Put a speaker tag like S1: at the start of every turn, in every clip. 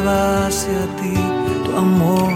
S1: va hacia ti, tu amor.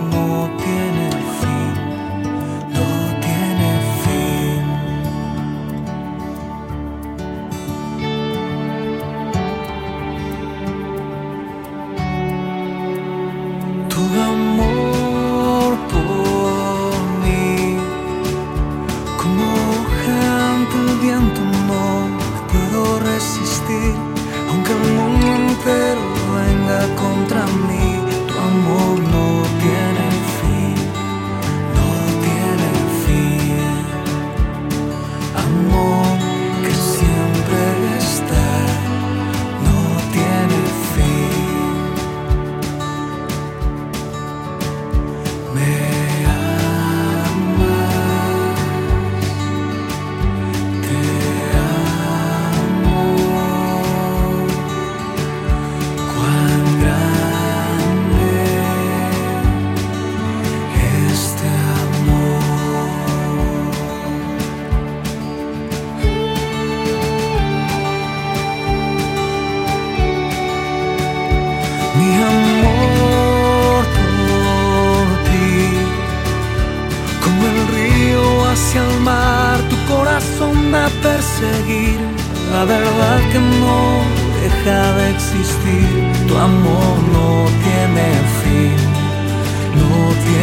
S1: hacia mar, tu corazón a perseguir la verdad que no deja de existir. Tu amor no tiene fin, no tiene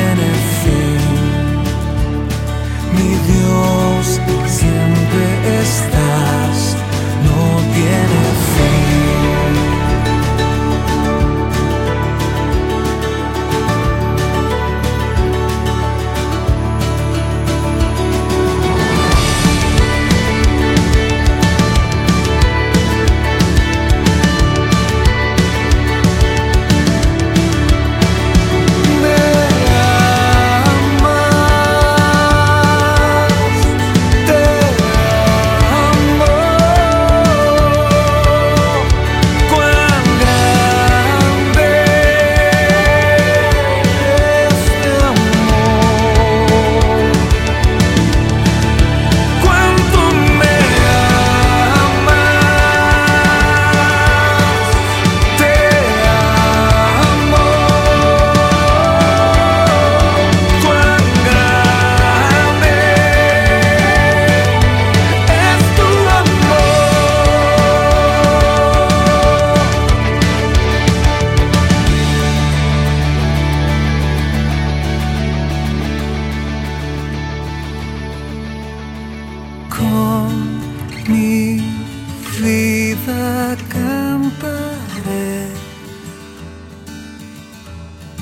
S1: viva acamparé. Eh.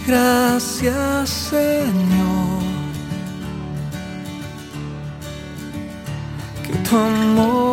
S1: Gracias Señor, que tu amor